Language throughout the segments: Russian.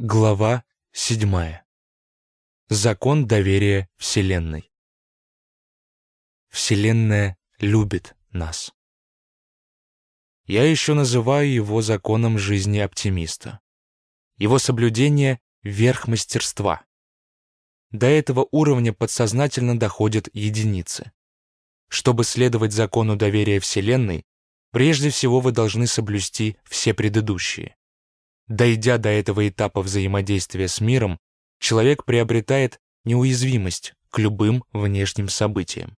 Глава 7. Закон доверия Вселенной. Вселенная любит нас. Я еще называю его законом жизни оптимиста. Его соблюдение — верх мастерства. До этого уровня подсознательно доходят единицы. Чтобы следовать закону доверия Вселенной, прежде всего вы должны соблюсти все предыдущие. Дойдя до этого этапа взаимодействия с миром, человек приобретает неуязвимость к любым внешним событиям.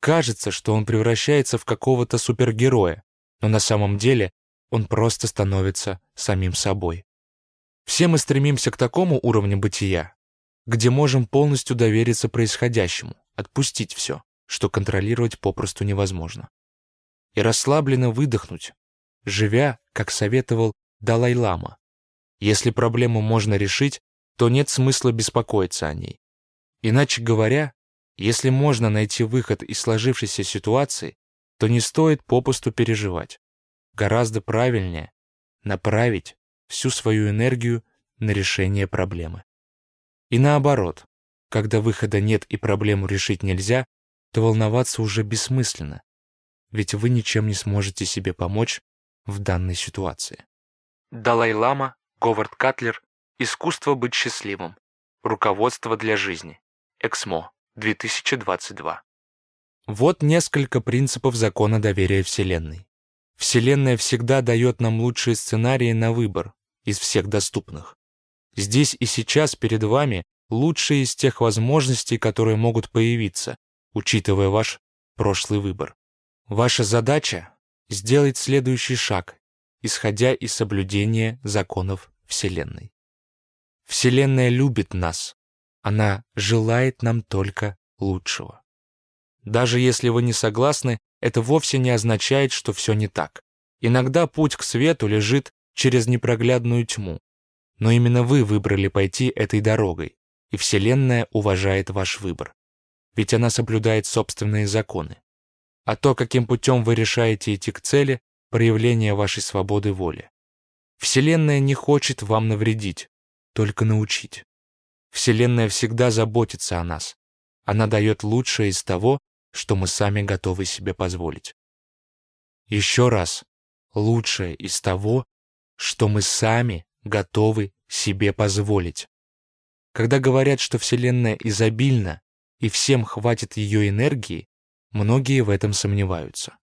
Кажется, что он превращается в какого-то супергероя, но на самом деле он просто становится самим собой. Все мы стремимся к такому уровню бытия, где можем полностью довериться происходящему, отпустить все, что контролировать попросту невозможно. И расслабленно выдохнуть, живя, как советовал Далай-лама. Если проблему можно решить, то нет смысла беспокоиться о ней. Иначе говоря, если можно найти выход из сложившейся ситуации, то не стоит попусту переживать. Гораздо правильнее направить всю свою энергию на решение проблемы. И наоборот, когда выхода нет и проблему решить нельзя, то волноваться уже бессмысленно, ведь вы ничем не сможете себе помочь в данной ситуации. Далай-лама, Говард Катлер, «Искусство быть счастливым. Руководство для жизни. Эксмо, 2022». Вот несколько принципов закона доверия Вселенной. Вселенная всегда дает нам лучшие сценарии на выбор из всех доступных. Здесь и сейчас перед вами лучшие из тех возможностей, которые могут появиться, учитывая ваш прошлый выбор. Ваша задача — сделать следующий шаг исходя из соблюдения законов Вселенной. Вселенная любит нас, она желает нам только лучшего. Даже если вы не согласны, это вовсе не означает, что все не так. Иногда путь к свету лежит через непроглядную тьму. Но именно вы выбрали пойти этой дорогой, и Вселенная уважает ваш выбор. Ведь она соблюдает собственные законы. А то, каким путем вы решаете идти к цели, проявление вашей свободы воли. Вселенная не хочет вам навредить, только научить. Вселенная всегда заботится о нас. Она дает лучшее из того, что мы сами готовы себе позволить. Еще раз, лучшее из того, что мы сами готовы себе позволить. Когда говорят, что Вселенная изобильна и всем хватит ее энергии, многие в этом сомневаются.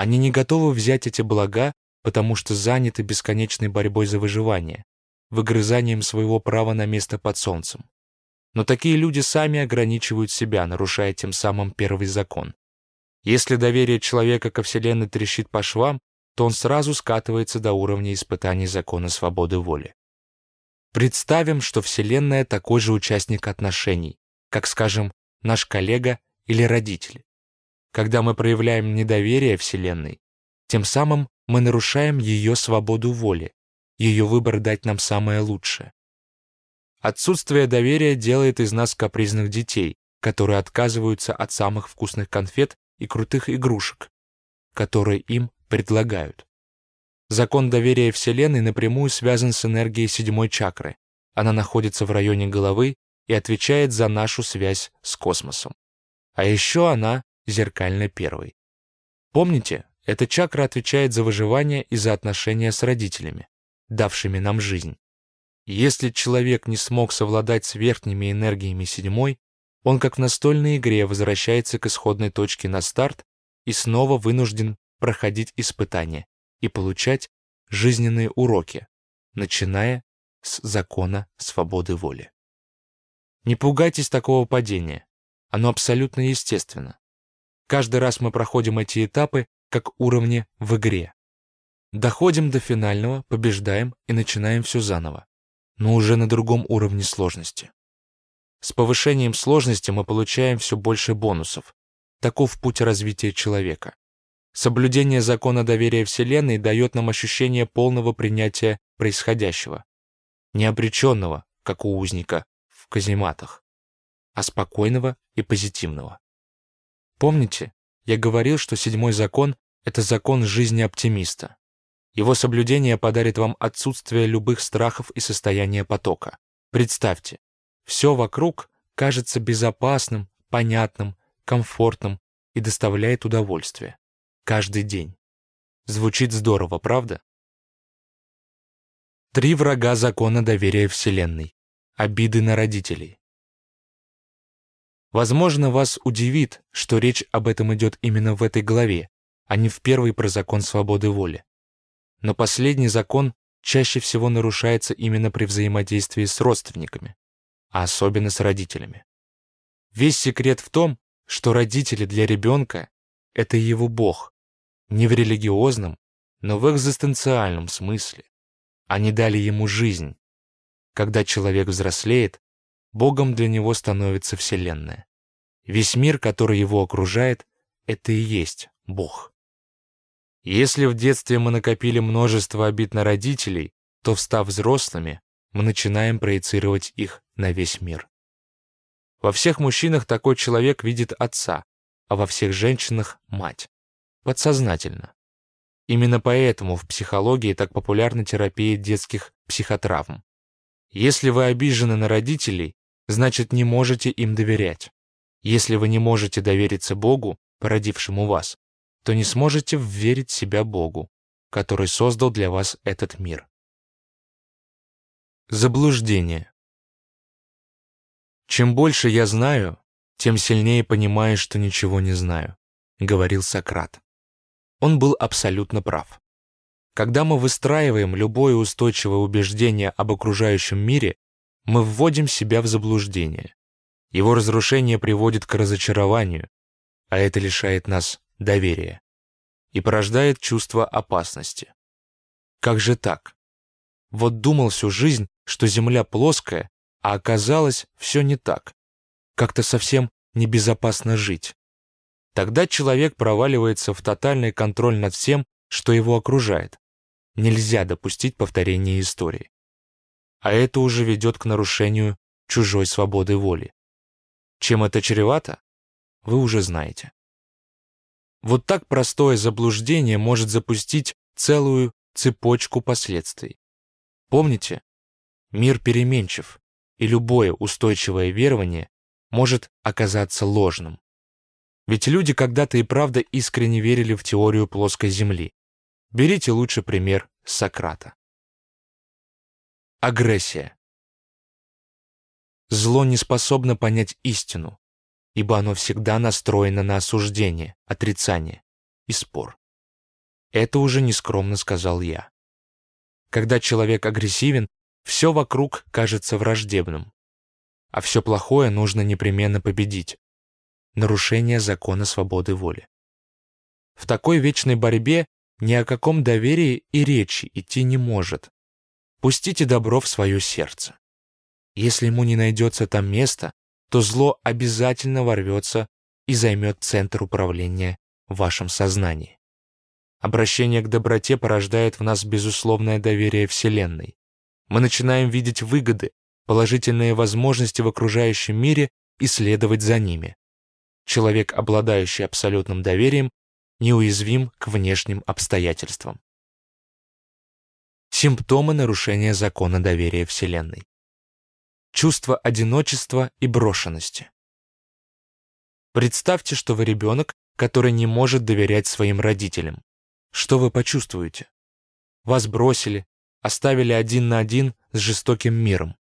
Они не готовы взять эти блага, потому что заняты бесконечной борьбой за выживание, выгрызанием своего права на место под солнцем. Но такие люди сами ограничивают себя, нарушая тем самым первый закон. Если доверие человека ко Вселенной трещит по швам, то он сразу скатывается до уровня испытаний закона свободы воли. Представим, что Вселенная такой же участник отношений, как, скажем, наш коллега или родитель. Когда мы проявляем недоверие Вселенной, тем самым мы нарушаем ее свободу воли, ее выбор дать нам самое лучшее. Отсутствие доверия делает из нас капризных детей, которые отказываются от самых вкусных конфет и крутых игрушек, которые им предлагают. Закон доверия Вселенной напрямую связан с энергией седьмой чакры. Она находится в районе головы и отвечает за нашу связь с космосом. А еще она зеркально первой. Помните, эта чакра отвечает за выживание и за отношения с родителями, давшими нам жизнь. Если человек не смог совладать с верхними энергиями седьмой, он как в настольной игре возвращается к исходной точке на старт и снова вынужден проходить испытания и получать жизненные уроки, начиная с закона свободы воли. Не пугайтесь такого падения. Оно абсолютно естественно. Каждый раз мы проходим эти этапы как уровни в игре. Доходим до финального, побеждаем и начинаем все заново, но уже на другом уровне сложности. С повышением сложности мы получаем все больше бонусов. Таков путь развития человека. Соблюдение закона доверия Вселенной дает нам ощущение полного принятия происходящего. Не обреченного, как у узника в казематах, а спокойного и позитивного. Помните, я говорил, что седьмой закон — это закон жизни оптимиста. Его соблюдение подарит вам отсутствие любых страхов и состояние потока. Представьте, все вокруг кажется безопасным, понятным, комфортным и доставляет удовольствие. Каждый день. Звучит здорово, правда? Три врага закона доверия Вселенной. Обиды на родителей. Возможно, вас удивит, что речь об этом идет именно в этой главе, а не в первой про закон свободы воли. Но последний закон чаще всего нарушается именно при взаимодействии с родственниками, а особенно с родителями. Весь секрет в том, что родители для ребенка — это его Бог, не в религиозном, но в экзистенциальном смысле. Они дали ему жизнь. Когда человек взрослеет, Богом для него становится Вселенная. Весь мир, который его окружает, это и есть Бог. Если в детстве мы накопили множество обид на родителей, то, встав взрослыми, мы начинаем проецировать их на весь мир. Во всех мужчинах такой человек видит отца, а во всех женщинах — мать. Подсознательно. Именно поэтому в психологии так популярна терапия детских психотравм. Если вы обижены на родителей, значит не можете им доверять. Если вы не можете довериться Богу, породившему вас, то не сможете вверить себя Богу, который создал для вас этот мир. Заблуждение. Чем больше я знаю, тем сильнее понимаю, что ничего не знаю, говорил Сократ. Он был абсолютно прав. Когда мы выстраиваем любое устойчивое убеждение об окружающем мире, мы вводим себя в заблуждение. Его разрушение приводит к разочарованию, а это лишает нас доверия и порождает чувство опасности. Как же так? Вот думал всю жизнь, что Земля плоская, а оказалось все не так. Как-то совсем небезопасно жить. Тогда человек проваливается в тотальный контроль над всем, что его окружает. Нельзя допустить повторения истории. А это уже ведет к нарушению чужой свободы воли. Чем это чревато, вы уже знаете. Вот так простое заблуждение может запустить целую цепочку последствий. Помните, мир переменчив, и любое устойчивое верование может оказаться ложным. Ведь люди когда-то и правда искренне верили в теорию плоской Земли. Берите лучше пример Сократа. Агрессия. Зло не способно понять истину, ибо оно всегда настроено на осуждение, отрицание и спор. Это уже нескромно сказал я. Когда человек агрессивен, все вокруг кажется враждебным, а все плохое нужно непременно победить, нарушение закона свободы воли. В такой вечной борьбе ни о каком доверии и речи идти не может. Пустите добро в свое сердце. Если ему не найдется там места, то зло обязательно ворвется и займет центр управления в вашем сознании. Обращение к доброте порождает в нас безусловное доверие Вселенной. Мы начинаем видеть выгоды, положительные возможности в окружающем мире и следовать за ними человек, обладающий абсолютным доверием, неуязвим к внешним обстоятельствам. Симптомы нарушения закона доверия Вселенной. Чувство одиночества и брошенности. Представьте, что вы ребенок, который не может доверять своим родителям. Что вы почувствуете? Вас бросили, оставили один на один с жестоким миром.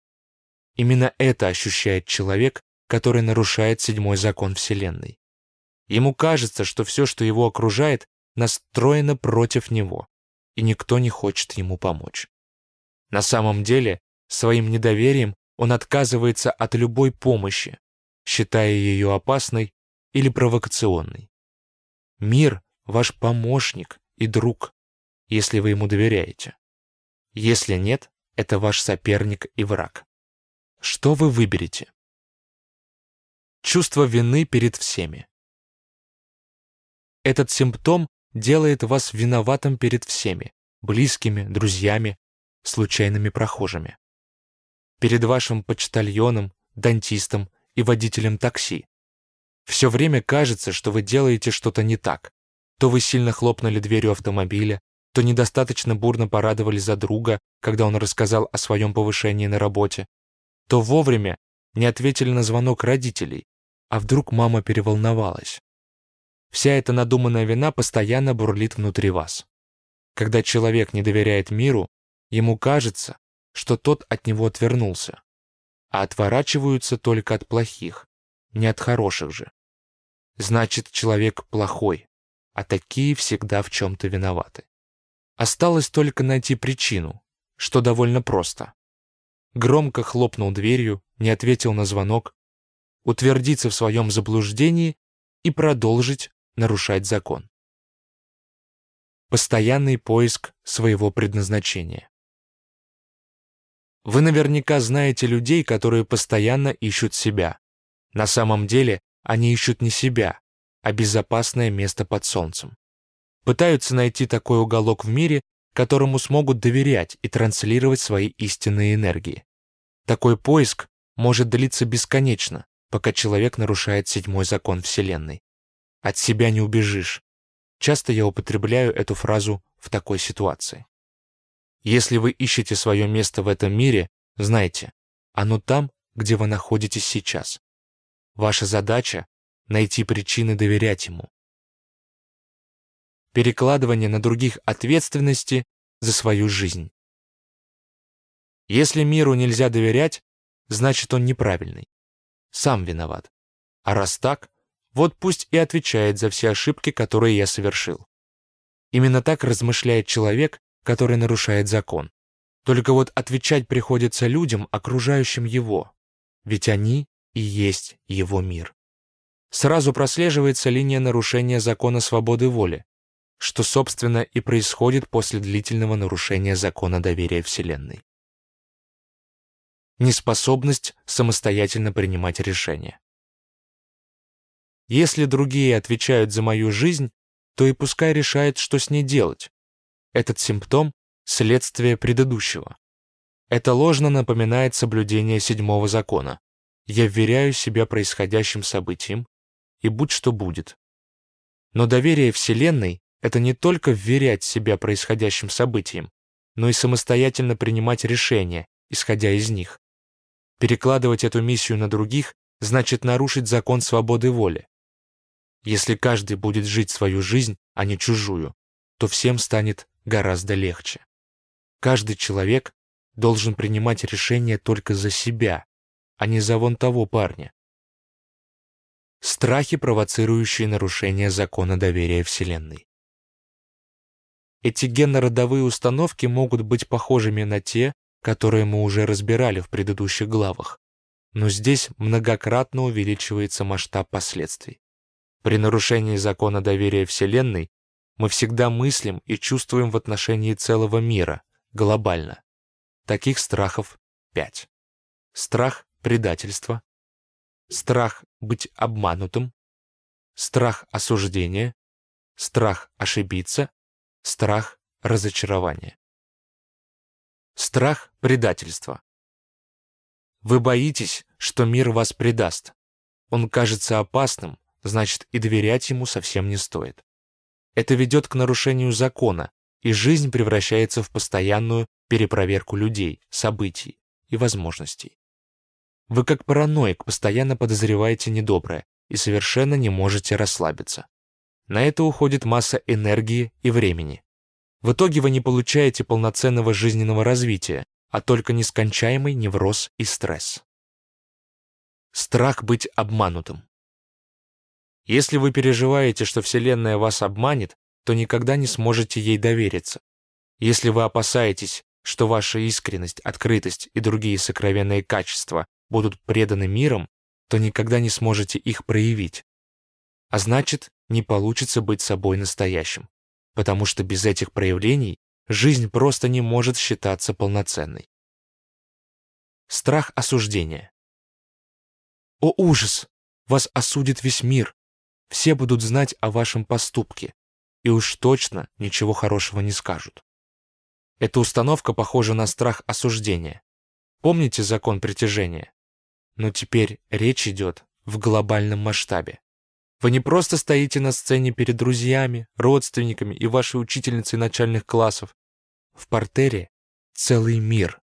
Именно это ощущает человек, который нарушает седьмой закон Вселенной. Ему кажется, что все, что его окружает, настроено против него, и никто не хочет ему помочь. На самом деле, своим недоверием он отказывается от любой помощи, считая ее опасной или провокационной. Мир — ваш помощник и друг, если вы ему доверяете. Если нет, это ваш соперник и враг. Что вы выберете? чувство вины перед всеми. Этот симптом делает вас виноватым перед всеми, близкими, друзьями, случайными прохожими. Перед вашим почтальоном, дантистом и водителем такси. Все время кажется, что вы делаете что-то не так. То вы сильно хлопнули дверью автомобиля, то недостаточно бурно порадовали за друга, когда он рассказал о своем повышении на работе, то вовремя не ответили на звонок родителей, а вдруг мама переволновалась. Вся эта надуманная вина постоянно бурлит внутри вас. Когда человек не доверяет миру, ему кажется, что тот от него отвернулся, а отворачиваются только от плохих, не от хороших же. Значит, человек плохой, а такие всегда в чем-то виноваты. Осталось только найти причину, что довольно просто. Громко хлопнул дверью, не ответил на звонок, утвердиться в своем заблуждении и продолжить нарушать закон. Постоянный поиск своего предназначения. Вы наверняка знаете людей, которые постоянно ищут себя. На самом деле они ищут не себя, а безопасное место под солнцем. Пытаются найти такой уголок в мире, которому смогут доверять и транслировать свои истинные энергии. Такой поиск может длиться бесконечно, пока человек нарушает седьмой закон Вселенной. От себя не убежишь. Часто я употребляю эту фразу в такой ситуации. Если вы ищете свое место в этом мире, знайте, оно там, где вы находитесь сейчас. Ваша задача — найти причины доверять ему. Перекладывание на других ответственности за свою жизнь. Если миру нельзя доверять, значит он неправильный. Сам виноват. А раз так, вот пусть и отвечает за все ошибки, которые я совершил. Именно так размышляет человек, который нарушает закон. Только вот отвечать приходится людям, окружающим его, ведь они и есть его мир. Сразу прослеживается линия нарушения закона свободы воли, что, собственно, и происходит после длительного нарушения закона доверия Вселенной неспособность самостоятельно принимать решения. Если другие отвечают за мою жизнь, то и пускай решают, что с ней делать. Этот симптом – следствие предыдущего. Это ложно напоминает соблюдение седьмого закона. Я вверяю себя происходящим событиям, и будь что будет. Но доверие Вселенной – это не только вверять себя происходящим событиям, но и самостоятельно принимать решения, исходя из них. Перекладывать эту миссию на других значит нарушить закон свободы воли. Если каждый будет жить свою жизнь, а не чужую, то всем станет гораздо легче. Каждый человек должен принимать решения только за себя, а не за вон того парня. Страхи, провоцирующие нарушение закона доверия Вселенной. Эти генно-родовые установки могут быть похожими на те, которые мы уже разбирали в предыдущих главах, но здесь многократно увеличивается масштаб последствий. При нарушении закона доверия Вселенной мы всегда мыслим и чувствуем в отношении целого мира, глобально. Таких страхов пять. Страх предательства, страх быть обманутым, страх осуждения, страх ошибиться, страх разочарования. Страх предательства. Вы боитесь, что мир вас предаст. Он кажется опасным, значит и доверять ему совсем не стоит. Это ведет к нарушению закона, и жизнь превращается в постоянную перепроверку людей, событий и возможностей. Вы как параноик постоянно подозреваете недоброе и совершенно не можете расслабиться. На это уходит масса энергии и времени. В итоге вы не получаете полноценного жизненного развития, а только нескончаемый невроз и стресс. Страх быть обманутым. Если вы переживаете, что Вселенная вас обманет, то никогда не сможете ей довериться. Если вы опасаетесь, что ваша искренность, открытость и другие сокровенные качества будут преданы миром, то никогда не сможете их проявить. А значит, не получится быть собой настоящим потому что без этих проявлений жизнь просто не может считаться полноценной. Страх осуждения. О ужас! Вас осудит весь мир. Все будут знать о вашем поступке, и уж точно ничего хорошего не скажут. Эта установка похожа на страх осуждения. Помните закон притяжения? Но теперь речь идет в глобальном масштабе. Вы не просто стоите на сцене перед друзьями, родственниками и вашей учительницей начальных классов. В портере целый мир.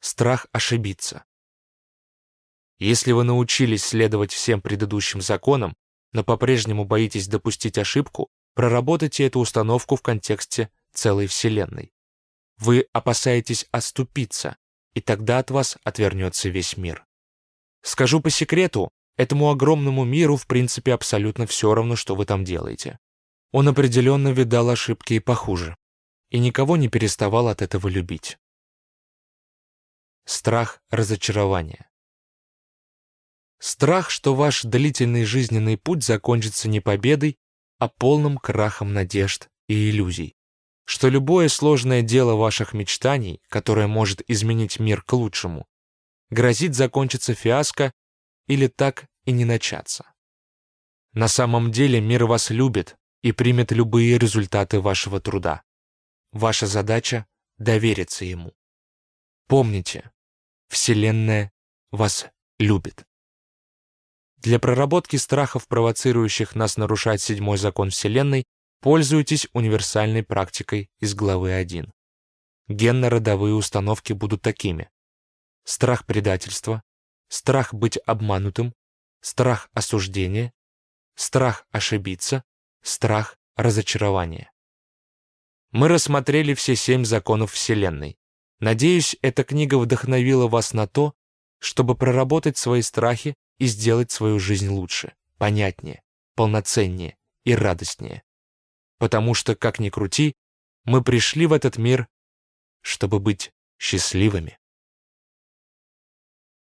Страх ошибиться. Если вы научились следовать всем предыдущим законам, но по-прежнему боитесь допустить ошибку, проработайте эту установку в контексте целой Вселенной. Вы опасаетесь оступиться, и тогда от вас отвернется весь мир. Скажу по секрету, этому огромному миру в принципе абсолютно все равно, что вы там делаете. Он определенно видал ошибки и похуже, и никого не переставал от этого любить. Страх разочарования. Страх, что ваш длительный жизненный путь закончится не победой, а полным крахом надежд и иллюзий. Что любое сложное дело ваших мечтаний, которое может изменить мир к лучшему, грозит закончиться фиаско или так и не начаться. На самом деле мир вас любит и примет любые результаты вашего труда. Ваша задача — довериться ему. Помните, Вселенная вас любит. Для проработки страхов, провоцирующих нас нарушать седьмой закон Вселенной, пользуйтесь универсальной практикой из главы 1. Генно-родовые установки будут такими. Страх предательства, страх быть обманутым, страх осуждения, страх ошибиться, страх разочарования. Мы рассмотрели все семь законов Вселенной. Надеюсь, эта книга вдохновила вас на то, чтобы проработать свои страхи и сделать свою жизнь лучше, понятнее, полноценнее и радостнее. Потому что, как ни крути, мы пришли в этот мир, чтобы быть счастливыми.